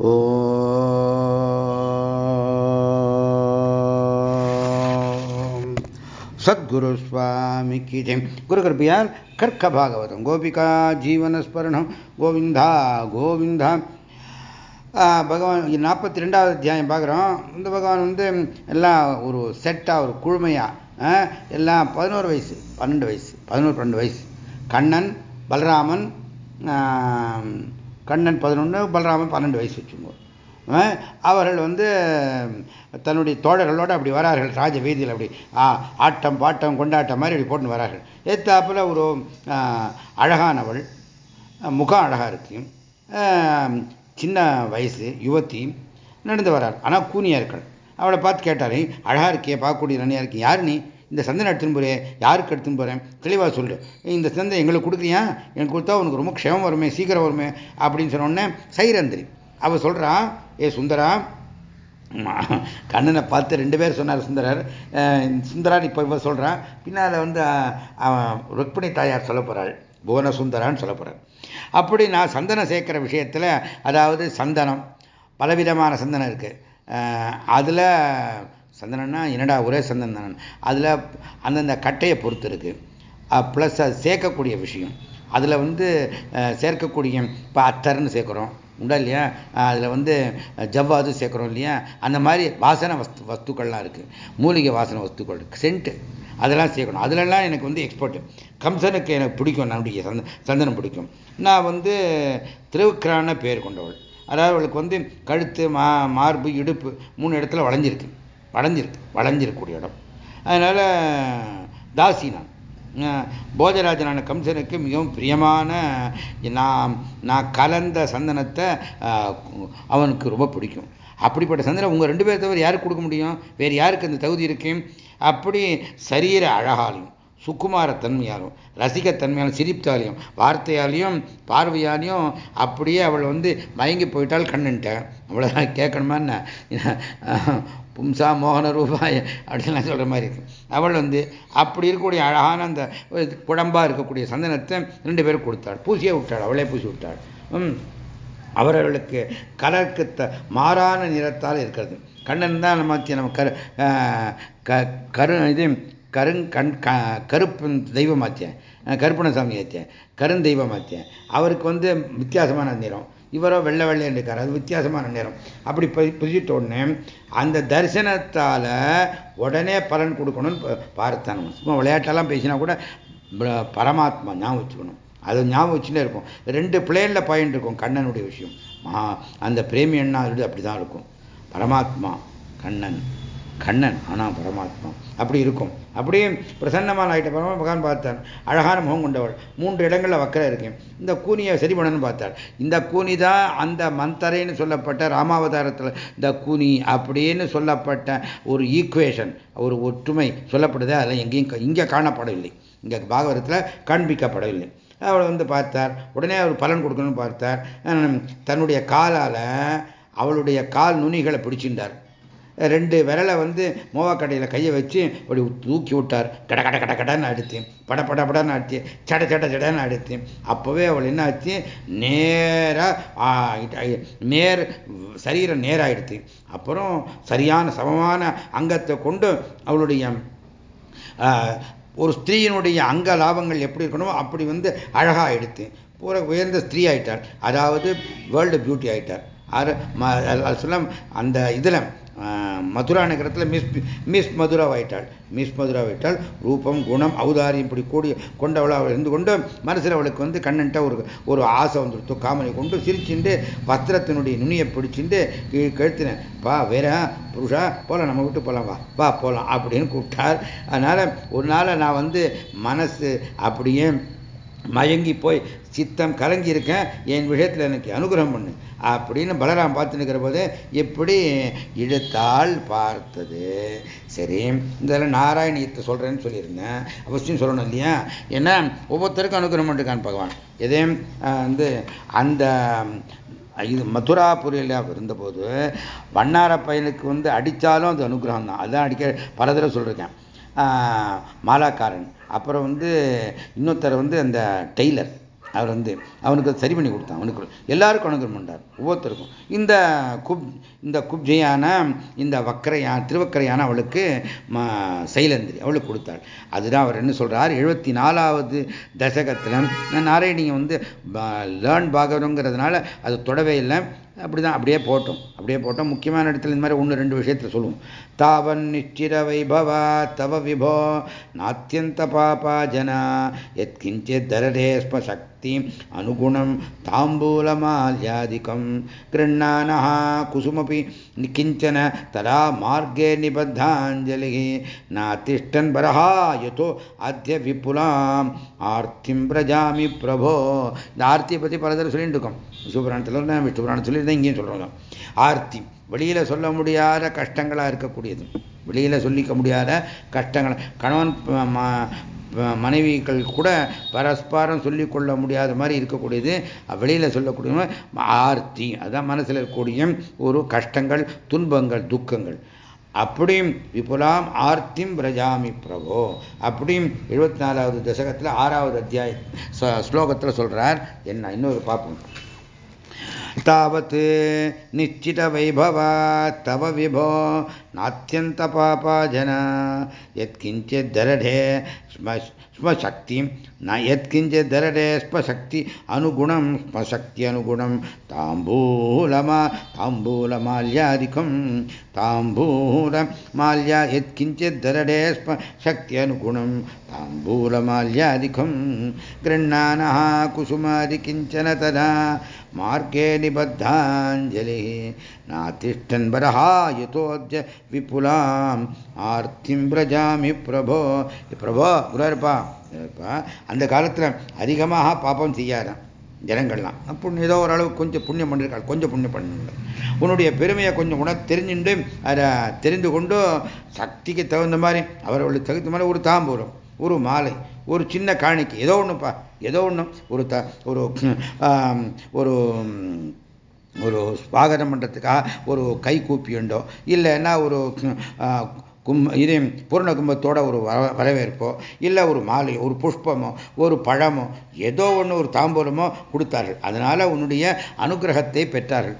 சத்குரு சுவாமிக்கு ஜெயம் குரு கிருப்பையால் கர்க்க பாகவதம். கோபிகா ஜீவனஸ்மரணம். கோவிந்தா கோவிந்தா. பகவான் நாற்பத்தி ரெண்டாவது அத்தியாயம் பார்க்குறோம். இந்த பகவான் வந்து எல்லாம் ஒரு செட்டாக ஒரு குழுமையாக எல்லாம் பதினோரு வயசு பன்னெண்டு வயசு பதினோரு பன்னெண்டு வயசு. கண்ணன் பலராமன் கண்ணன் பதினொன்று பலராமன் பன்னெண்டு வயசு வச்சுங்க. அவர்கள் வந்து தன்னுடைய தோழர்களோடு அப்படி வரார்கள் ராஜ வீதியில் அப்படி. ஆட்டம் பாட்டம் கொண்டாட்டம் மாதிரி அப்படி போட்டு வரார்கள். ஏத்தாப்பில் ஒரு அழகானவள் முகம் அழகாக இருக்கு சின்ன வயசு யுவத்தி நடந்து வராள். ஆனால் கூனியாக இருக்காள். அவளை பார்த்து கேட்டாரே அழகாக இருக்கே பார்க்கக்கூடிய நன்னியாக இருக்கு. யார் நீ? இந்த சந்தனை எடுத்துன்னு போகிறேன் யாருக்கு எடுத்துன்னு போகிறேன் தெளிவாக சொல்லு. இந்த சந்தை எங்களுக்கு கொடுக்குறியா? எனக்கு கொடுத்தா உனக்கு ரொம்ப க்ஷமம் வருமே சீக்கிரம் வருமே அப்படின்னு சொன்னோடனே சைரந்திரி. அவள் சொல்கிறா ஏ சுந்தரா கண்ணனை பார்த்து ரெண்டு பேர் சொன்னார் சுந்தரர். சுந்தரான் இப்போ இவ சொல்கிறான் பின்னால் வந்து ருக்மிணி தாயார் சொல்ல போகிறாள் புவன சுந்தரான்னு சொல்ல போகிறார் அப்படி நான் சந்தனம் சேர்க்குற விஷயத்தில் அதாவது சந்தனம் பலவிதமான சந்தனம் இருக்குது அதில் சந்தனம்னா என்னடா ஒரே சந்தனம் தானே அதில் அந்தந்த கட்டையை பொறுத்து இருக்குது ப்ளஸ் அது சேர்க்கக்கூடிய விஷயம். அதில் வந்து சேர்க்கக்கூடிய இப்போ அத்தர்னு சேர்க்குறோம். உண்டா இல்லையா? அதில் வந்து ஜவ்வாது சேர்க்குறோம் இல்லையா? அந்த மாதிரி வாசனை வஸ்து வஸ்துக்கள்லாம் இருக்குது மூலிகை வாசனை வஸ்துக்கள் சென்ட்டு அதெல்லாம் சேர்க்கணும். அதிலெல்லாம் எனக்கு வந்து எக்ஸ்பர்ட்டு கம்சனுக்கு எனக்கு பிடிக்கும். நம்முடைய சந்த சந்தனம் பிடிக்கும். நான் வந்து திருவுக்கிரான பேர் கொண்டவள். அதாவது அவளுக்கு வந்து கழுத்து மா மார்பு இடுப்பு மூணு இடத்துல வளைஞ்சிருக்கு. வளைஞ்சிருக்கு வளைஞ்சிருக்கக்கூடிய இடம். அதனால் தாசி நான். போஜராஜனான கம்சனுக்கு மிகவும் பிரியமான நான் நான் கலந்த சந்தனத்தை அவனுக்கு ரொம்ப பிடிக்கும். அப்படிப்பட்ட சந்தனம் உங்கள் ரெண்டு பேர் தவிர யாருக்கு கொடுக்க முடியும்? வேறு யாருக்கு அந்த தகுதி இருக்கு? அப்படி சரீர அழகாலையும் சுக்குமார தன்மையாலும் ரசிகத்தன்மையாலும் சிரிப்பாலையும் வார்த்தையாலையும் பார்வையாலையும் அப்படியே அவள் வந்து மயங்கி போயிட்டால் கண்ணுன்ட்டேன் அவ்வளோதான் கேட்கணுமா என்ன? பும்சா மோகன ரூபாய் அப்படின்லாம் சொல்கிற மாதிரி இருக்கு. அவள் வந்து அப்படி இருக்கக்கூடிய அழகான அந்த குழம்பாக இருக்கக்கூடிய சந்தனத்தை ரெண்டு பேரும் கொடுத்தாள். பூசியே விட்டாள். அவளே பூசி விட்டாள். அவர்களுக்கு கலருக்கு த மாறான நிறத்தால் இருக்கிறது. கண்ணன் தான் நம்ம நம்ம கரு கரு இது கருங்கண் க கருப்பு தெய்வமாத்தியன் கருப்பணசாமி ஆத்தியன் கருந்தெய்வமாத்தியன் அவருக்கு வந்து வித்தியாசமான நிறம். இவரோ வெள்ளை வெள்ளைன்னு இருக்கார். அது வித்தியாசமான நேரம். அப்படி புதித்த உடனே அந்த தரிசனத்தால் உடனே பலன் கொடுக்கணும்னு பார்த்தான் சும்மா விளையாட்டெல்லாம் பேசினா கூட பரமாத்மா ஞாபகம் வச்சுக்கணும். அது ஞாபகம் வச்சுட்டே இருக்கும். ரெண்டு பிளேனில் பாயிண்ட் இருக்கும் கண்ணனுடைய விஷயம். அந்த பிரேமி அண்ணா அப்படி தான் இருக்கும். பரமாத்மா கண்ணன். கண்ணன் ஆனால் பரமாத்மா. அப்படி இருக்கும். அப்படியே பிரசன்னமான ஆகிட்ட பரமா பகவான் பார்த்தார். அழகான முகம் கொண்டவள். மூன்று இடங்களில் வக்கர இருக்கேன் இந்த கூனியை சரி பண்ணணும்னு பார்த்தார். இந்த கூனி தான் அந்த மந்தரைன்னு சொல்லப்பட்ட ராமாவதாரத்தில் இந்த கூனி அப்படின்னு சொல்லப்பட்ட ஒரு ஈக்குவேஷன் ஒரு ஒற்றுமை சொல்லப்படுது. அதில் எங்கேயும் இங்கே காணப்படவில்லை. இங்கே பாகவதத்தில் காண்பிக்கப்படவில்லை. அவளை வந்து பார்த்தார். உடனே அவர் பலன் கொடுக்கணும்னு பார்த்தார். தன்னுடைய காலால் அவளுடைய கால் நுனிகளை பிடிச்சிருந்தார் ரெண்டு விரலை வந்து மோவாக்கடையில் கையை வச்சு அப்படி தூக்கி விட்டார் கட கட கட கடன்னு அடித்து பட பட படன்னு அடித்து சட சட சடன்னு அடித்து அப்போவே அவள் என்ன ஆச்சு நேராக நேர் சரீரம் நேராகிடுது அப்புறம் சரியான சமமான அங்கத்தை கொண்டு அவளுடைய ஒரு ஸ்திரீயினுடைய அங்க லாபங்கள் எப்படி இருக்கணுமோ அப்படி வந்து அழகாக எடுத்து பூரா உயர்ந்த ஸ்திரீ ஆயிட்டார் அதாவது வேர்ல்டு பியூட்டி ஆயிட்டார் அது சொல்ல அந்த இதில் மதுரா நகரத்தில் மிஸ் மிஸ் மதுராவாயிட்டாள். மிஸ் மதுராவாயிட்டாள். ரூபம் குணம் அவதாரியம் இப்படி கூடி கொண்டவளாக இருந்து கொண்டு மனசில் அவளுக்கு வந்து கண்ணன்ட்ட ஒரு ஒரு ஆசை வந்துடுத்து. காமனை கொண்டு சிரிச்சுட்டு வஸ்திரத்தினுடைய நுனியை பிடிச்சிட்டு கழுத்தினேன் பா வேற புருஷா போகலாம் நம்ம விட்டு போகலாம் வா வா போகலாம் அப்படின்னு கூப்பிட்டார். அதனால் ஒரு நாள் நான் வந்து மனசு அப்படியே மயங்கி போய் சித்தம் கலங்கி இருக்கேன் என் விஷயத்தில் எனக்கு அனுகிரகம் பண்ணு அப்படின்னு பலராம் பார்த்துன்னுக்கிற போது எப்படி இழுத்தால் பார்த்தது. சரி இதெல்லாம் நாராயணியத்தை சொல்கிறேன்னு சொல்லியிருந்தேன். அவசியம் சொல்லணும் இல்லையா? ஏன்னா ஒவ்வொருத்தருக்கும் அனுகிரகம் பண்ணிருக்கான் பகவான். எதே? வந்து அந்த இது மதுராபுரியில் இருந்தபோது வண்ணார பையனுக்கு வந்து அடித்தாலும் அது அனுகிரகம் தான் அதுதான் அடிக்க பல தடவை சொல்லியிருக்கேன். மாலாக்காரன். அப்புறம் வந்து இன்னொருத்தர் வந்து அந்த டெய்லர். அவர் வந்து அவனுக்கு சரி பண்ணி கொடுத்தான். அவனுக்கு எல்லாருக்கும் அனுகிரம் பண்ணார் ஒவ்வொருத்தருக்கும். இந்த குப் இந்த குப்ஜையான இந்த வக்கரையான திருவக்கரையான அவளுக்கு சைலந்திரி அவளுக்கு கொடுத்தாள். அதுதான் அவர் என்ன சொல்கிறார் எழுபத்தி நாலாவது தசகத்தில் நாராயணிங்க வந்து லேர்ன் பாகவதங்கிறதுனால அது தொடவே இல்லை. அப்படிதான் அப்படியே போட்டோம். அப்படியே போட்டோம். முக்கியமான இடத்துல இந்த மாதிரி ஒன்று ரெண்டு விஷயத்தில் சொல்லுவோம். தாவன் நிச்சிர வைபவா தவ விபோ நாத்தியந்த பாபா ஜனா எத்கிஞ்சித் தரதே ஸ்ம சக்தி அனுகுணம் தாம்பூலமால்யாதிக்கம் கிருண்ணானः குசுமபி கிஞ்சன ததா மார்गे நிபத்தாஞ்சலி நாத்திஷ்டன் பரஹா யதோ அத்திய விபுலாம் ஆர்த்திம் பிரஜாமி பிரபோ. இந்த ஆர்த்தியை பற்றி பலதர் சொல்லிட்டு இருக்கோம். சிவபுராணத்தில் விஷ்ணு புராணம் சொல்லியிருந்தேன் இங்கேயும் சொல்கிறோம் ஆர்த்தி வெளியில் சொல்ல முடியாத கஷ்டங்களாக இருக்கக்கூடியது. வெளியில் சொல்லிக்க முடியாத கஷ்டங்கள். கணவன் மனைவிகள் கூட பரஸ்பரம் சொல்லிக்கொள்ள முடியாத மாதிரி இருக்கக்கூடியது. வெளியில் சொல்லக்கூடிய ஆர்த்தி அதுதான் மனசில் இருக்கக்கூடிய ஒரு கஷ்டங்கள் துன்பங்கள் துக்கங்கள். அப்படியும் விபுலாம் ஆர்த்திம் பிரஜாமி பிரபோ. அப்படியும் எழுபத்தி நாலாவது தசகத்தில் ஆறாவது அத்தியாய ஸ்லோகத்தில் சொல்கிறார் என்ன இன்னொரு பார்ப்போம் तावत् निश्चितवैभव तव विभो नात्यन्तपापा जना यत्किञ्चिद्धरढे स्मशक्तिं न यत्किञ्चिद्धरढे स्मशक्ति अनुगुणं स्मशक्ति अनुगुणं ताम्बूलमा ताम्बूलमाल्यादिकं ताम्बूलमाल्या यत्किञ्चिद्धरढे स्मशक्ति अनुगुणं ताम्बूलमाल्यादिकं गृह्णानः कुसुमादिकिञ्चन तदा मार्गे निबद्धाञ्जलिः नातिष्ठन् बरहा यतोऽद्य विपुलाम् ஆர்த்திம் பிரஜாமி பிரபோ பிரபோ குருவாருப்பா அந்த காலத்தில் அதிகமாக பாப்பம் செய்யாதான் ஜனங்கள்லாம் புண்ணியம் ஏதோ ஓரளவு கொஞ்சம் புண்ணியம் பண்ணியிருக்காள் கொஞ்சம் புண்ணியம் பண்ணல உன்னுடைய பெருமையை கொஞ்சம் உண தெரிஞ்சுட்டு அதை தெரிந்து கொண்டு சக்திக்கு தகுந்த மாதிரி அவர்களுக்கு தகுந்த மாதிரி ஒரு தாம்பூலம் ஒரு மாலை ஒரு சின்ன காணிக்கு ஏதோ ஒன்றுப்பா ஏதோ ஒன்று ஒரு த ஒரு ஒரு ஒரு ஸ்வாகனம் பண்ணுறதுக்காக ஒரு கை கூப்பியுண்டோ இல்லைன்னா ஒரு கும்ப இது பூர்ண கும்பத்தோட ஒரு வரவேற்போ இல்லை ஒரு மாலை ஒரு புஷ்பமோ ஒரு பழமோ ஏதோ ஒன்று ஒரு தாம்பூலமோ கொடுத்தார்கள். அதனால் உன்னுடைய அனுகிரகத்தை பெற்றார்கள்.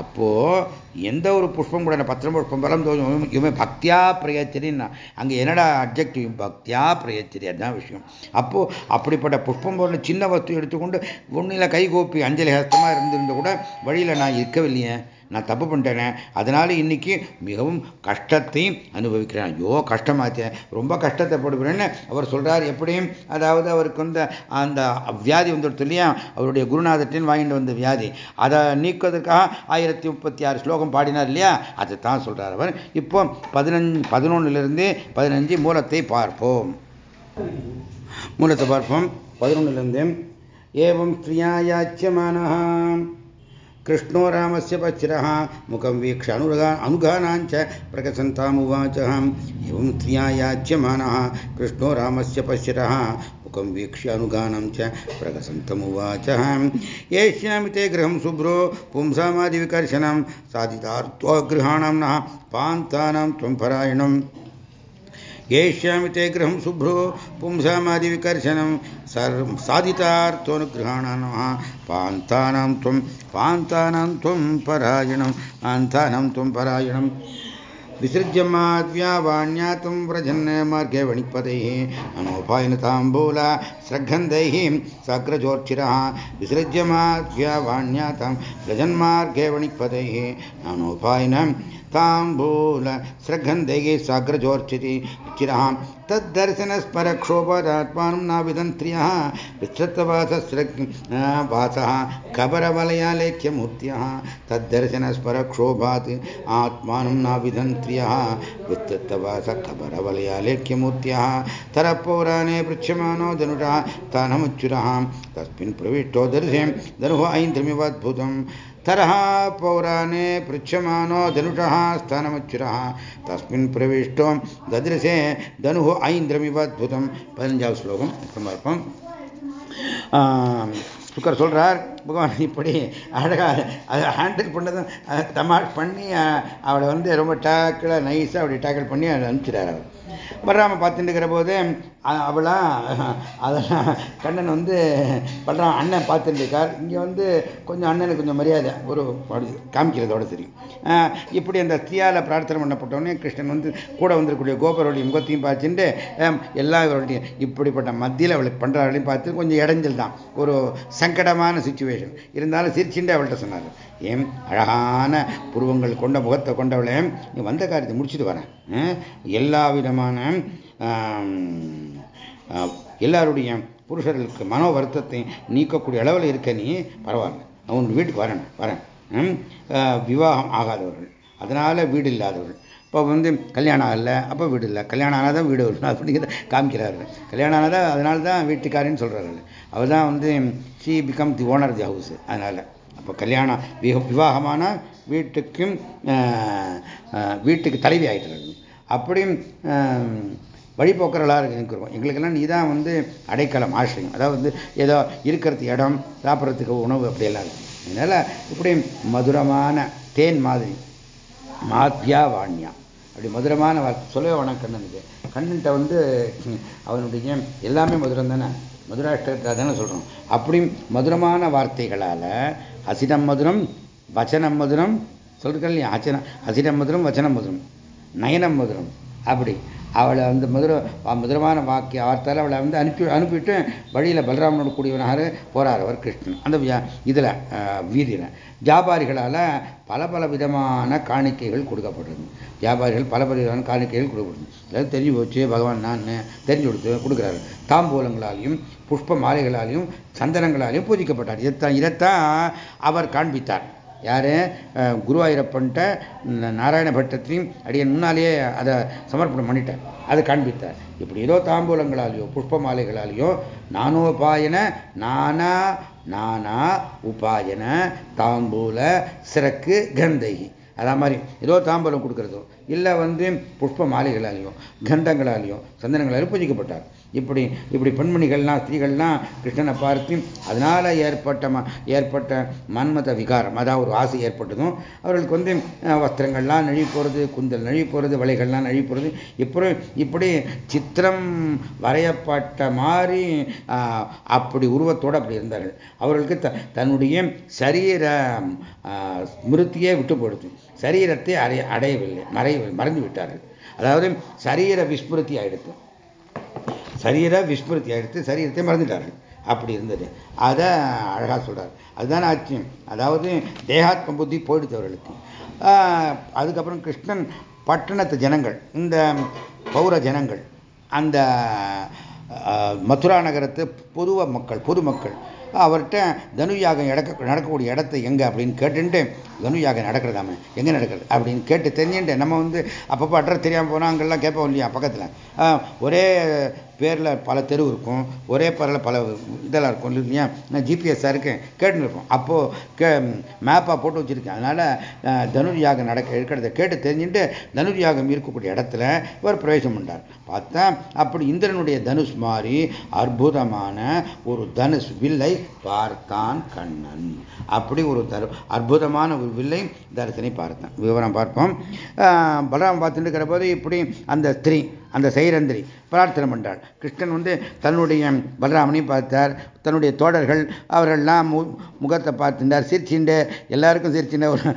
அப்போது எந்த ஒரு புஷ்பம் கூட பத்திரம் புஷ்பம் பலம் தோணும். இவன் பக்தியா பிரயச்சரின்னா அங்கே என்னடா அப்ஜெக்டிவ் பக்தியா பிரயத்திரி அதுதான் விஷயம். அப்போது அப்படிப்பட்ட புஷ்பம் போல சின்ன வஸ்து எடுத்துக்கொண்டு ஒன்றில் கைகோப்பி அஞ்சலி ஹஸ்தமாக இருந்திருந்த கூட வழியில் நான் இருக்கவில்லையே. நான் தப்பு பண்ணிட்டேனே. அதனால இன்னைக்கு மிகவும் கஷ்டத்தையும் அனுபவிக்கிறேன். ஐயோ கஷ்டமாச்சேன் ரொம்ப கஷ்டத்தைப்படுகிறேன்னு அவர் சொல்றார். எப்படியும்? அதாவது அவருக்கு வந்து அந்த வியாதி வந்துடுத்து இல்லையா? அவருடைய குருநாதத்தின் வாங்கிட்டு வந்த வியாதி. அதை நீக்குவதற்காக ஆயிரத்தி முப்பத்தி ஆறு ஸ்லோகம் பாடினார் இல்லையா? அதை தான் சொல்றார் அவர். இப்போ பதினஞ்சு பதினொன்னுலேருந்து பதினஞ்சு மூலத்தை பார்ப்போம். மூலத்தை பார்ப்போம். பதினொன்னுலேருந்து. ஏவம் ஸ்ரீயாயாச்சியமான कृष्णो रामस्य पच्चिरः मुखं वीक्ष्य अनुगा अनुगानाञ्च प्रकसन्तामुवाच एवं स्त्रिया याच्यमानः कृष्णो रामस्य पश्यरः मुखं वीक्ष्य अनुगानं च प्रकसन्तमुवाच येष्यामि गृहं शुभ्रो पुंसामादिविकर्षणं साधितार्थगृहाणां नः, पान्तानां त्वं परायणम् येष्यामि ते गृहं शुभ्रो पुंसामादिविकर्षणं सर्वं साधितार्थोनुगृहाणां पान्तानां त्वं पान्तानां त्वं परायणं पान्तानां त्वं परायणं विसृज्य माद्व्यावाण्यातं व्रजन् मार्गे वणिपदैः अनोपायनताम्बूला स्रग्गन्धैः साग्रजोर्चिरः विसृज्य माद्व्यावाण्यातं व्रजन्मार्गे वणिपदैः अनोपायनं ताम्बूल स्रग्गन्धैः स्वाग्रजोर्चिति चिरहां तद्दर्शनस्परक्षोभरात्मानं न विदन्त्र्यः विच्छत्तवासस्र वासः कबरवलया लेख्यमूर्त्यः तद्दर्शनस्परक्षोभात् आत्मानं न विदन्त्र्यः विच्छत्तवास कबरवलया तरपौराणे पृच्छमानो धनुषः तानमुच्चुरः तस्मिन् प्रविष्टो दर्शे धनुः ऐन्द्रमिवाद्भुतम्। तरः पौराणे पृच्छमानो धनुषः स्थानमुच्युरः तस्मिन् प्रविष्टो ददृशे धनुः ஐந்திரமிவத்புதம் பதினஞ்சாவது ஸ்லோகம் சமர்ப்பம் சுக்கர் சொல்றார் பகவான் இப்படி அழகாக அதை ஹேண்டில் பண்ணதும் தமாஷ் பண்ணி அவளை வந்து ரொம்ப டேக்கில் நைஸாக அப்படி டேக்கிள் பண்ணி அதை அனுப்பிச்சிடாரு அவர் பலராம பார்த்துட்டு இருக்கிற போது அவளா அதெல்லாம் கண்ணன் வந்து பலராம அண்ணன் பார்த்துட்டு இருக்கார் இங்கே வந்து கொஞ்சம் அண்ணனுக்கு கொஞ்சம் மரியாதை ஒரு காமிக்கிறதோட தெரியும் இப்படி அந்த தீயால பிரார்த்தனை பண்ணப்பட்டோடனே கிருஷ்ணன் வந்து கூட வந்திருக்கக்கூடிய கோபரோடைய முகத்தையும் பார்த்துட்டு எல்லா இவருடைய இப்படிப்பட்ட மத்தியில் அவளுக்கு பண்ணுறாங்களையும் பார்த்து கொஞ்சம் இடைஞ்சல் தான். ஒரு சங்கடமான சுச்சுவேஷன் இருந்தாலும் சிரிச்சுட்டு அவள்கிட்ட சொன்னார். ஏன் அழகான புருவங்கள் கொண்ட முகத்தை கொண்டவளே நீ வந்த காரியத்தை முடிச்சுட்டு வரேன் எல்லா விதமான எல்லாருடைய புருஷர்களுக்கு மனோ வருத்தத்தை நீக்கக்கூடிய அளவில் இருக்க நீ பரவாயில்ல. அவன் வீட்டுக்கு வரேன் வரேன். விவாகம் ஆகாதவர்கள். அதனால் வீடு இல்லாதவர்கள். இப்போ வந்து கல்யாணம் ஆகலை அப்போ வீடு இல்லை. கல்யாணம் ஆனால் தான் வீடு வரும். அப்படிங்கிறத காமிக்கிறாரு. கல்யாணம் ஆனால் தான் அதனால தான் வீட்டுக்காரின்னு சொல்கிறாரு அவர் தான் வந்து she become the owner the house. அதனால் அப்போ கல்யாணம் விவாகமான வீட்டுக்கும் வீட்டுக்கு தலைவி ஆகிட்டு அப்படியும் வழிபோக்கர்களாக இருக்கிறோம் எங்களுக்கெல்லாம் நீ தான் வந்து அடைக்கலம் ஆசிரியம் அதாவது வந்து ஏதோ இருக்கிறது இடம் சாப்பிட்றதுக்கு உணவு அப்படியெல்லாம் இருக்கு. அதனால் இப்படி மதுரமான தேன் மாதிரி மாத்தியா வாண்யா அப்படி மதுரமான வார்த்தை சொல்லவே வேணாம் கண்ணனுக்கு. கண்ணன்ட்ட வந்து அவனுடைய எல்லாமே மதுரம் தானே மதுராஷ்டகத்தை தானே சொல்கிறோம் அப்படியும் மதுரமான வார்த்தைகளால் அசிடம் மதுரம் வச்சனம் மதுரம் சொல்கிறேன் இல்லையா? அச்சனம் அசிடம் மதுரம் வச்சனம் மதுரம் நயனம் மதுரம். அப்படி. அவளை வந்து மதுர மதுரமான வாக்கிய வார்த்தையில் அவளை வந்து அனுப்பி அனுப்பிட்டு வழியில் பலராமனோட கூடியவனாக போகிறார் அவர் கிருஷ்ணன். அந்த இதில் வீதியில். வியாபாரிகளால் பல பல விதமான காணிக்கைகள் கொடுக்கப்படுறது வியாபாரிகள் பல பல விதமான காணிக்கைகள் கொடுக்கப்படுது அதாவது தெரிஞ்சு போச்சு பகவான் நான் தெரிஞ்சு கொடுத்து கொடுக்குறாரு. தாம்பூலங்களாலையும் புஷ்ப மாலைகளாலையும் சந்தனங்களாலையும் பூஜிக்கப்பட்டார். இதைத்தான் இதைத்தான் அவர் காண்பித்தார். யார்? குருவாயூரப்பன்ட்ட நாராயண பட்டத்தையும் அடியன் முன்னாலேயே அதை சமர்ப்பணம் பண்ணிட்டார். அதை காண்பித்தார். இப்படி ஏதோ தாம்பூலங்களாலேயோ புஷ்ப மாலைகளாலேயோ நானோபாயன நானா நானா உபாயன தாம்பூல சிறக்கு கந்தைகி. அதே மாதிரி ஏதோ தாம்பூலம் கொடுக்கறதோ இல்லை வந்து புஷ்ப மாலைகளாலேயோ கந்தங்களாலேயோ சந்தனங்களாலேயும் பூஜிக்கப்பட்டார். இப்படி இப்படி பெண்மணிகள்லாம் ஸ்திரீகள்லாம் கிருஷ்ணனை பார்த்து அதனால் ஏற்பட்ட ம ஏற்பட்ட மன்மத விகாரம் அதாவது ஒரு ஆசை ஏற்பட்டதும். அவர்களுக்கு வந்து வஸ்திரங்கள்லாம் நழுவி போகிறது குந்தல் நழுவி போகிறது வலைகள்லாம் நழுவி போகிறது இப்படி இப்படி சித்திரம் வரையப்பட்ட மாதிரி அப்படி உருவத்தோடு அப்படி இருந்தார்கள். அவர்களுக்கு த தன்னுடைய சரீர ஸ்மிருத்தியே விட்டு போடுது சரீரத்தை அடைய அடையவில்லை மறை மறைந்து விட்டார்கள். அதாவது சரீர விஸ்மிருத்தி ஆயிடுத்து சரீர விஸ்மிருத்தி ஆகிடுத்து சரீரத்தை மறந்துட்டார்கள் அப்படி இருந்தது. அதை அழகாக சொல்கிறார் அதுதான் ஆச்சு அதாவது தேகாத்ம புத்தி போயிடுது அவர்களுக்கு. அதுக்கப்புறம் கிருஷ்ணன் பட்டணத்து ஜனங்கள் இந்த பௌர ஜனங்கள் அந்த மதுரா நகரத்து பொதுவ மக்கள் பொதுமக்கள் அவர்கிட்ட தனுயாகம் இடக்க நடக்கக்கூடிய இடத்த எங்கே அப்படின்னு கேட்டுட்டு தனுயாகம் நடக்கிறதாம? எங்கே நடக்கிறது? அப்படின்னு கேட்டு தெரிஞ்சுட்டு நம்ம வந்து அப்பப்போ அட்ரஸ் தெரியாமல் போனால் அங்கெல்லாம் கேட்போம் இல்லையா பக்கத்தில்? ஒரே பேரில் பல தெரு இருக்கும். ஒரே பேரில் பல இதெல்லாம் இருக்கும் இல்லையா? நான் ஜிபிஎஸ்ஸாக இருக்கேன். கேட்டுன்னு இருப்போம் அப்போது கே மேப்பாக போட்டு வச்சுருக்கேன். அதனால் தனுர் யாகம் நடக்க இருக்கிறத கேட்டு தெரிஞ்சுட்டு தனுர் யாகம் இருக்கக்கூடிய இடத்துல இவர் பிரவேசம் பண்ணார் பார்த்தா அப்படி இந்திரனுடைய தனுஷ் மாதிரி அற்புதமான ஒரு தனுஷ் வில்லை பார்த்தான் கண்ணன். அப்படி ஒரு தரு அற்புதமான ஒரு வில்லை. தரிசனை பார்த்தேன். விவரம் பார்ப்போம். பலராம பார்த்துட்டு இருக்கிற போது இப்படி அந்த ஸ்திரீ அந்த சைரந்திரி பிரார்த்தனை பண்ணுறாள் கிருஷ்ணன் வந்து தன்னுடைய பலராமனையும் பார்த்தார். தன்னுடைய தோழர்கள் அவர்கள்லாம் மு முகத்தை பார்த்துட்டார் சிரிச்சுண்டு எல்லாருக்கும் சிரிச்சுட்டு ஒரு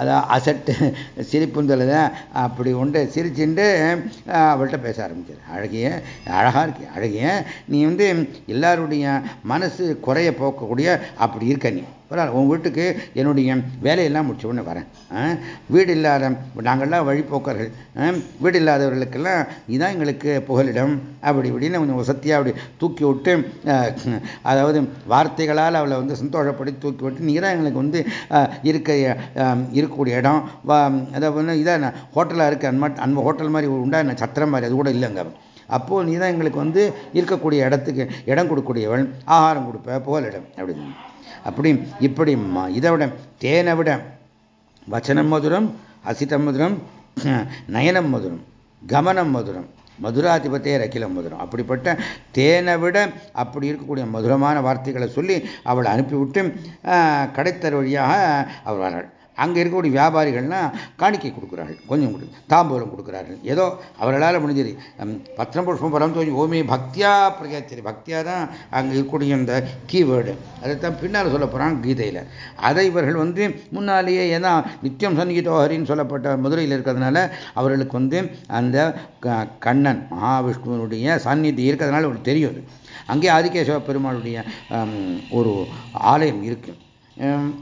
அதான் அசட்டு சிரிப்புன்னு அப்படி உண்டு. சிரிச்சுண்டு அவள்கிட்ட பேச ஆரம்பிச்சார். அழகிய அழகாக இருக்கு அழகிய நீ வந்து எல்லாருடைய மனசு குறைய போக்கக்கூடிய அப்படி இருக்க நீ. பரவாயில்ல உன் வீட்டுக்கு என்னுடைய வேலையெல்லாம் முடிச்ச உடனே வரேன். வீடு இல்லாத நாங்கள்லாம் வழிபோக்கர்கள் வீடு இல்லாதவர்களுக்கெல்லாம் இதுதான் எங்களுக்கு புகலிடம். அப்படி இப்படின்னு கொஞ்சம் வசத்தியாக அப்படி தூக்கி விட்டு அதாவது வார்த்தைகளால் அவளை வந்து சந்தோஷப்படுத்தி தூக்கி விட்டு நீ தான் எங்களுக்கு வந்து இருக்க இருக்கக்கூடிய இடம். அதாவது இதான் ஹோட்டலாக இருக்க அந்த மாதிரி அந்த ஹோட்டல் மாதிரி உண்டா என்ன சத்திரம் மாதிரி அது கூட இல்லைங்க அப்போது நீ தான் எங்களுக்கு வந்து இருக்கக்கூடிய இடத்துக்கு இடம் கொடுக்கக்கூடியவள் ஆகாரம் கொடுப்ப புகலிடம் அப்படின்னு. அப்படி இப்படி இதை விட தேனை விட வச்சனம் மதுரம் அசிதம் மதுரம் நயனம் மதுரம் கமனம் மதுரம் மதுராதிபத்தே ரகில மதுரம். அப்படிப்பட்ட தேனை விட அப்படி இருக்கக்கூடிய மதுரமான வார்த்தைகளை சொல்லி அவளை அனுப்பிவிட்டு கடைத்தர் வழியாக அவர் வராள் அங்கே இருக்கக்கூடிய வியாபாரிகள்லாம் காணிக்கை கொடுக்குறார்கள் கொஞ்சம் கொடு தாம்பூலம் கொடுக்குறார்கள். ஏதோ அவர்களால் முடிஞ்சது. பத்திரம் புஷ்பம் பரம் தோஞ்சி ஓமே பக்தியா பிரகாச்சரி. பக்தியா தான் அங்கே இருக்கக்கூடிய இந்த கீவேர்டு அதைத்தான் பின்னால் சொல்ல போகிறாங்க கீதையில். அதை இவர்கள் வந்து முன்னாலேயே ஏன்னா நித்தியம் சன்னிகிதோ ஹரின்னு சொல்லப்பட்ட மதுரையில் இருக்கிறதுனால அவர்களுக்கு வந்து அந்த கண்ணன் மகாவிஷ்ணுவனுடைய சாநித்தியம் இருக்கிறதுனால அவங்களுக்கு தெரியும் அங்கே ஆதிகேசவ பெருமாளுடைய ஒரு ஆலயம் இருக்குது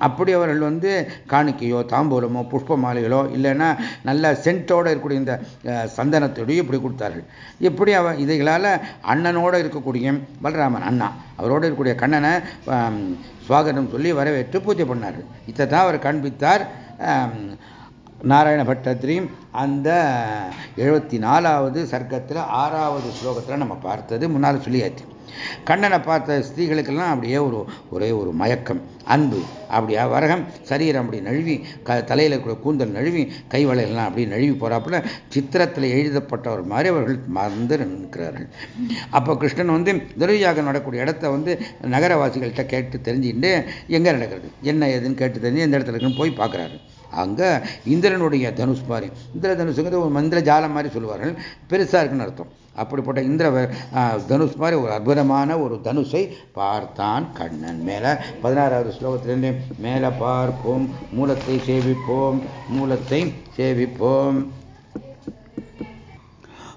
அப்படி அவர்கள் வந்து காணிக்கையோ தாம்பூலமோ புஷ்ப மாலைகளோ இல்லைன்னா நல்ல சென்ட்டோடு இருக்கக்கூடிய இந்த சந்தனத்தோடையும் இப்படி கொடுத்தார்கள். இப்படி அவ இதைகளால் அண்ணனோடு இருக்கக்கூடிய பலராமன் அண்ணா அவரோடு இருக்கக்கூடிய கண்ணனை சுவாகதம் சொல்லி வரவேற்று பூஜை பண்ணார்கள். இதை தான் அவர் காண்பித்தார். நாராயண பட்டத்திரியும் அந்த எழுபத்தி நாலாவது சர்க்கத்தில் ஆறாவது ஸ்லோகத்தில் நம்ம பார்த்தது முன்னால் சொல்லியாச்சு. கண்ணனை பார்த்த ஸ்திரீகளுக்கெல்லாம் அப்படியே ஒரு ஒரே ஒரு மயக்கம் அன்பு. அப்படியா வரகம் சரீரம் அப்படி நழுவி க தலையில் இருக்கிற கூந்தல் நழுவி கைவளையெல்லாம் அப்படி நழுவி போகிறாப்புல சித்திரத்தில் எழுதப்பட்டவர் மாதிரி அவர்கள் மறந்து நிற்கிறார்கள். அப்போ கிருஷ்ணன் வந்து துரியாக நடக்கூடிய இடத்த வந்து நகரவாசிகள்கிட்ட கேட்டு தெரிஞ்சுட்டு எங்கே நடக்கிறது? என்ன ஏதுன்னு கேட்டு தெரிஞ்சு எந்த இடத்துல இருக்குன்னு போய் பார்க்குறாரு. அங்கே இந்திரனுடைய தனுஷ் மாதிரி இந்திர தனுஷுங்கிறது ஒரு மந்திர ஜாலம் மாதிரி சொல்லுவார்கள். பெருசாக இருக்குன்னு அர்த்தம். அப்படிப்பட்ட இந்திர தனுஷ் மாதிரி ஒரு அற்புதமான ஒரு தனுஷை பார்த்தான் கண்ணன் மேலே. பதினாறாவது ஸ்லோகத்திலிருந்து மேலே பார்ப்போம். மூலத்தை சேவிப்போம். மூலத்தை சேவிப்போம்.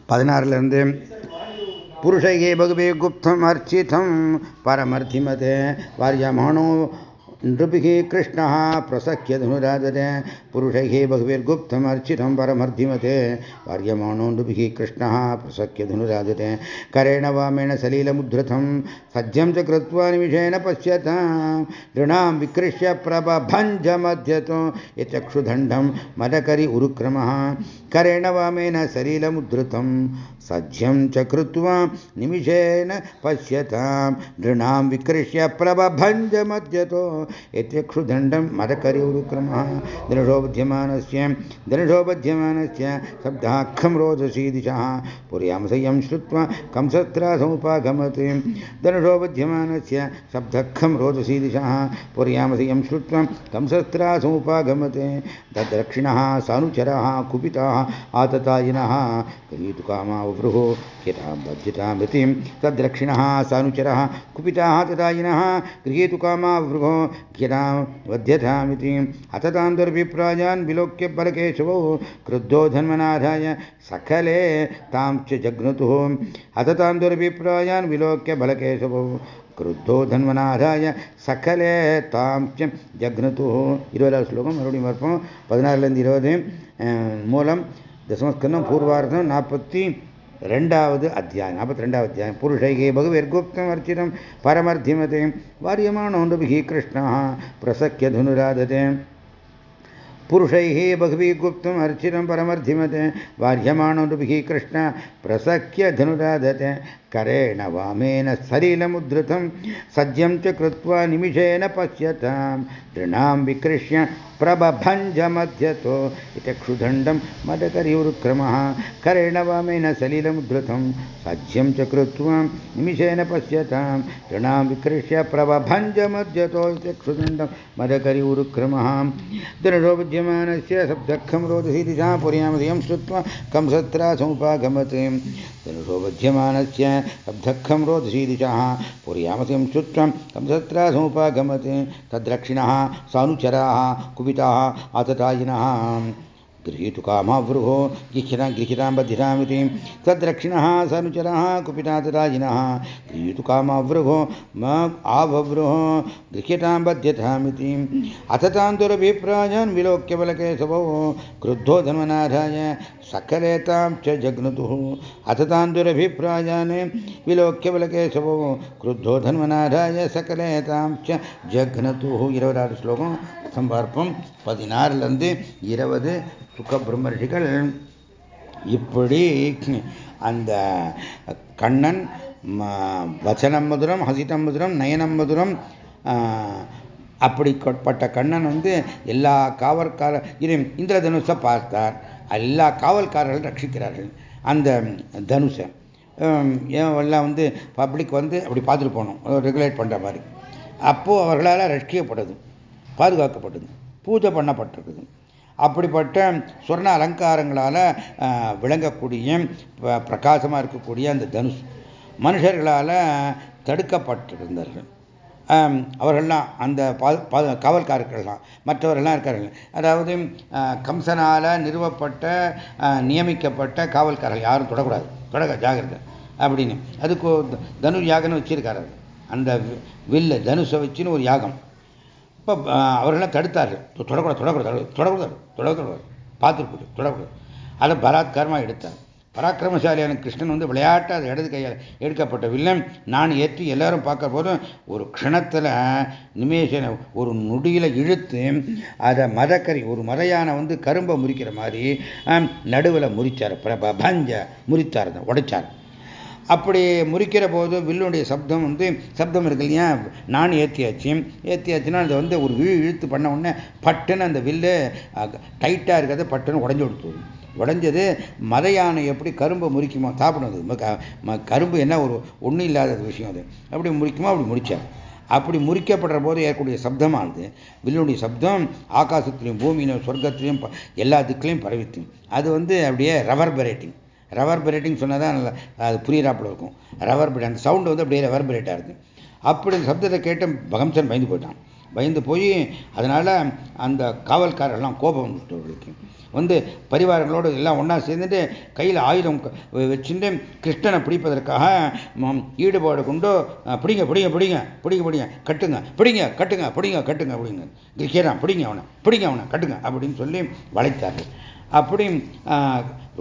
பதினாறுலேருந்து புருஷையே பகுவே குப்தம் அர்ச்சிதம் பரமர்த்திமதே வாரியமானோ नृभिः कृष्णः प्रसख्य धनुरादते, पुरुषैः बहुभिर्गुप्तमर्चितं परमर्धिमते। वार्यमाणो नृभिः कृष्णः प्रसख्य धनुरादते, करेण वामेन सलीलमुद्धृतं सज्जं च कृत्वा निमिषेण पश्यता। दृणां विकृष्य प्रबभञ्जमध्यतो, यचक्षुदण्डं मदकरि उरुक्रमः। करेण वामेन सलीलमुद्धृतं सज्जं च कृत्वा निमिषेण पश्यतां, नृणां विकृष्य प्रबभञ्जमध्यतो। यत्यक्षुदण्डं मदकरिवरुक्रमः। दृढोबध्यमानस्य दृढोबध्यमानस्य शब्दाखं रोदसी दिशः। पुर्यामसयं श्रुत्वा कंसत्रासमुपागमति। दृढोबध्यमानस्य शब्दखं रोदसी दिशः। पुर्यामसयं श्रुत्वा कंसत्रासमुपागमते। तद्दक्षिणः सानुचरः, कुपिताः, आततायिनः गरीतुकामा वृहो यतां बध्यतामृतिं तद्दक्षिणः सानुचरः कुपिताः तदायिनः गृहीतु कामा वृहो गिरां वध्यतामिति हततां दुर्भिप्रायान् विलोक्य बलकेशवौ क्रुद्धो धन्मनाथाय सकले तां च जग्नुतुः हततां दुर्भिप्रायान् विलोक्य बलकेशवौ क्रुद्धो धन्वनाथाय சக்கலே தாம் ஜக்னத்து இருபதாவது ஸ்லோகம் மறுபடியும் பார்ப்போம் பதினாறுலேருந்து இருபது மூலம் தசமஸ்கந்தம் பூர்வார்த்தம் நாற்பத்தி ரெண்டாவது அத்தியாயம் நாற்பத்தி ரெண்டாவது அத்தியாயம் புருஷைகே பகுவிர்குப்தம் அர்ச்சிதம் பரமர்த்திமதே வாரியமானோண்டுபிः कृष्णः प्रसख्य धनुराधते पुरुषैः बह्वी गुप्तम् अर्चितं परमर्धिमते वार्यमाणोभिः कृष्ण प्रसख्य धनुराधते करेण वामेन सलिलमुद्धृतं सज्जं च कृत्वा निमिषेण पश्यतां तृणां विकृष्य प्रबभञ्जमध्यतो इति क्षुदण्डं मदकरिवृक्रमः करेण वामेन सलिलमुद्धृतं सज्जं च कृत्वा निमिषेण पश्यतां तृणां विकृष्य प्रबभञ्जमध्यतो इति क्षुदण्डं मदकरिवृक्रमः दृढोपद्यमानस्य शब्दखं रोदसी दिशा, पुर्यामधियं श्रुत्वा कंसत्रा समुपागमते धनुषो बध्यमानस्य शब्दखं रोधशीदिशः पुर्यामसिं श्रुत्वं संसत्रासमुपागमत् तद्रक्षिणः सानुचराः कुपिताः आततायिनः। गृहीतु कामावृहो गृह्यतां गृह्यतां बद्धितामिति तद्रक्षिणः सनुचरः कुपितातराजिनः गृहीतु कामावृहो म आववृहो गृह्यतां बध्यतामिति अथ तां दुरभिप्रायान् विलोक्य बलकेशवो क्रुद्धो धन्वनाथाय सकलेतां च जग्नुतुः अथ तां दुरभिप्रायान् विलोक्य बलकेशवो क्रुद्धो धन्वनाथाय सकलेतां च ஜக்னத்துஹு இருபதாவது ஸ்லோகம் சம்பார்ப்பம் பதினாறுலேருந்து இருபது சுக்க பிரம்மர்ஷிகள் இப்படி அந்த கண்ணன் வச்சனம் மதுரம் ஹசிதம் மதுரம் நயனம் மதுரம் அப்படிப்பட்ட கண்ணன் வந்து எல்லா காவல்கார இந்திரதனுஷை பார்த்தார். எல்லா காவல்காரர்கள் ரட்சிக்கிறார்கள். அந்த தனுஷை எல்லாம் வந்து பப்ளிக் வந்து அப்படி பார்த்துட்டு போகணும். ரெகுலேட் பண்ணுற மாதிரி. அப்போது அவர்களால் ரட்சிக்கப்படுது பாதுகாக்கப்பட்டது பூஜை பண்ணப்பட்டிருக்குது. அப்படிப்பட்ட சொர்ண அலங்காரங்களால் விளங்கக்கூடிய பிரகாசமாக இருக்கக்கூடிய அந்த தனுஷ் மனுஷர்களால் தடுக்கப்பட்டிருந்தார்கள். அவர்கள்லாம் அந்த காவல்காரர்கள்லாம் மற்றவர்கள்லாம் இருக்கார்கள். அதாவது கம்சனால் நிறுவப்பட்ட நியமிக்கப்பட்ட காவல்காரர்கள் யாரும் தொடக்கூடாது. தொடக்க ஜாகிரதை அப்படின்னு. அதுக்கு தனு யாகம்னு வச்சிருக்காரு. அந்த வில்ல தனுஷை வச்சுன்னு ஒரு யாகம். இப்போ அவர்களெல்லாம் தடுத்தார்கள். தொடக்கூடாது தொடக்கூடாது தொடக்கூடாது தொடக்கூடாது பார்த்துட்டு தொடக்கூடாது. அதை பலாத்காரமாக எடுத்தார். பராக்கிரமசாலியான கிருஷ்ணன் வந்து விளையாட்டு அது இடது கையால் எடுக்கப்பட்ட வில்லன். நான் ஏற்றி எல்லாரும் பார்க்க போதும் ஒரு க்ஷணத்தில் நிமேஷனை ஒரு நொடியில் இழுத்து அதை மதக்கறி ஒரு மதையான வந்து கரும்பை முறிக்கிற மாதிரி நடுவில் முறிச்சார். பஞ்ச முறித்தார் உடைச்சார். அப்படி முறிக்கிற போது வில்லுடைய சப்தம் வந்து சப்தம் இருக்கு இல்லையா? நான் ஏற்றியாச்சு ஏற்றியாச்சுன்னா அதை வந்து ஒரு விழு இழுத்து பண்ண உடனே பட்டுன்னு அந்த வில்லு டைட்டாக இருக்கிறத பட்டுன்னு உடஞ்சி கொடுத்துருது உடஞ்சது மத யானை எப்படி கரும்பை முறிக்குமோ சாப்பிடும் கரும்பு என்ன ஒரு ஒன்றும் இல்லாத விஷயம் அது. அப்படி முறிக்குமோ அப்படி முடிச்சார் அப்படி முறிக்கப்படுற போது ஏற்கக்கூடிய சப்தமானது வில்லுடைய சப்தம் ஆகாசத்திலையும் பூமியிலும் சொர்க்கத்திலையும் எல்லா திக்கிலையும் பரவித்து அது வந்து அப்படியே ரவர் பெரேட்டிங் ரவர் பிரேட்டிங் சொன்னால் தான் அது புரியிறாப்புல இருக்கும். ரவர் பிரேட் அந்த சவுண்டு வந்து அப்படியே ரவர் பிரேட்டாக இருக்குது அப்படி அந்த சப்தத்தை கேட்டு பகம்சன் பயந்து போயிட்டான். பயந்து போய் அதனால் அந்த காவல்காரெல்லாம் கோபம் வந்துட்டவர்களுக்கு வந்து பரிவாரங்களோடு எல்லாம் ஒன்றா சேர்ந்துட்டு கையில் ஆயுதம் வச்சுட்டு கிருஷ்ணனை பிடிப்பதற்காக ஈடுபாடு கொண்டு பிடிங்க பிடிங்க பிடிங்க பிடிங்க பிடிங்க கட்டுங்க பிடிங்க கட்டுங்க பிடிங்க கட்டுங்க அப்படிங்க கிரிக்கேரான் பிடிங்க அவனை பிடிங்க அவனை கட்டுங்க அப்படின்னு சொல்லி வளைத்தார்கள். அப்படி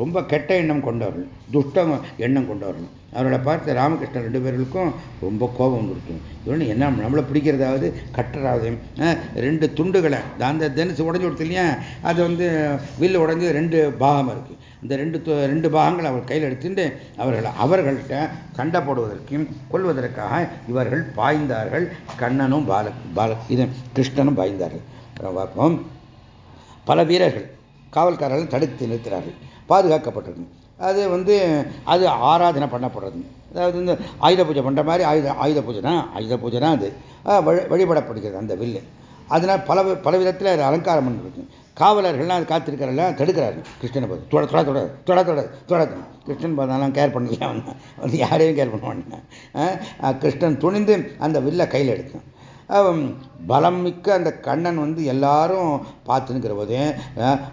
ரொம்ப கெட்ட எண்ணம் கொண்டவர்கள் துஷ்ட எண்ணம் கொண்டவர்கள். அவர்களை பார்த்து ராமகிருஷ்ணன் ரெண்டு பேர்களுக்கும் ரொம்ப கோபம் வந்துருக்கும் இவனு என்ன நம்மளை பிடிக்கிறதாவது கட்டுறாவது ரெண்டு துண்டுகளை அந்த தனுசு உடஞ்சி கொடுத்து இல்லையா? அது வந்து வில்லு உடஞ்சி ரெண்டு பாகம் இருக்குது இந்த ரெண்டு ரெண்டு பாகங்கள் அவர் கையில் எடுத்துட்டு அவர்கள் அவர்கள்ட்ட சண்டை போடுவதற்கும் கொள்வதற்காக இவர்கள் பாய்ந்தார்கள். கண்ணனும் பால பால இது கிருஷ்ணனும் பாய்ந்தார்கள். பார்ப்போம். பல வீரர்கள் காவல்காரர்கள் தடுத்து நிறுத்துறார்கள் பாதுகாக்கப்பட்டிருக்கு அது வந்து அது ஆராதனை பண்ணப்படுறது. அதாவது இந்த ஆயுத பூஜை பண்ணுற மாதிரி ஆயுத ஆயுத பூஜை தான் ஆயுத பூஜை தான் அது வழிபடப்படுகிறது அந்த வில்லு. அதனால் பல பல விதத்தில் அது அலங்காரம் பண்ணிருக்கு. காவலர்கள்லாம் அது காத்திருக்கிறல்ல தடுக்கிறாரு கிருஷ்ணனை பார்த்து தொட தொட தொட தொட தொட தொட கிருஷ்ணன் பார்த்தாலும் கேர் பண்ணலையா? வந்து யாரையும் கேர் பண்ணுவாங்க கிருஷ்ணன் துணிந்து அந்த வில்லை கையில் எடுத்தான். பலம் மிக்க அந்த கண்ணன் வந்து எல்லாரும் பார்த்துன்னுக்கிற போதே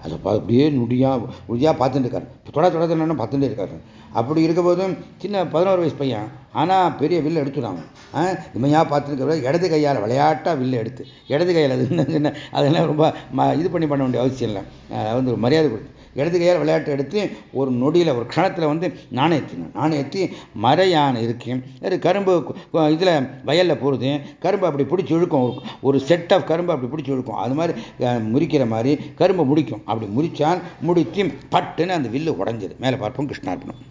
அது அப்படியே நுடியா நுடியாக பார்த்துட்டு இருக்காரு தொட தொட பார்த்துட்டு இருக்காரு. அப்படி இருக்க போதும் சின்ன பதினோரு வயசு பையன் ஆனால் பெரிய வில்லு எடுத்துடாங்க இமையாக பார்த்துருக்கிற இடது கையால் விளையாட்டாக வில்லு எடுத்து இடது கையில் அது அதெல்லாம் ரொம்ப இது பண்ணி பண்ண வேண்டிய அவசியம் இல்லை. வந்து ஒரு மரியாதை கொடுத்து. இடது கையால் விளையாட்டு எடுத்து ஒரு நொடியில் ஒரு க்ஷணத்தில் வந்து நாணயத்தினேன் ஏற்றினேன் நாணயம் ஏற்றி மர யானை இருக்கு. கரும்பு இதில் வயலில் போகிறது கரும்பு அப்படி பிடிச்சி இழுக்கும். ஒரு செட் ஆஃப் கரும்பு அப்படி பிடிச்சி இழுக்கும். அது மாதிரி முறிக்கிற மாதிரி கரும்பு முடிக்கும் அப்படி முறிச்சால் முடித்து பட்டுன்னு அந்த வில்லு உடஞ்சது மேலே பார்ப்போம் கிருஷ்ணார்பணம்.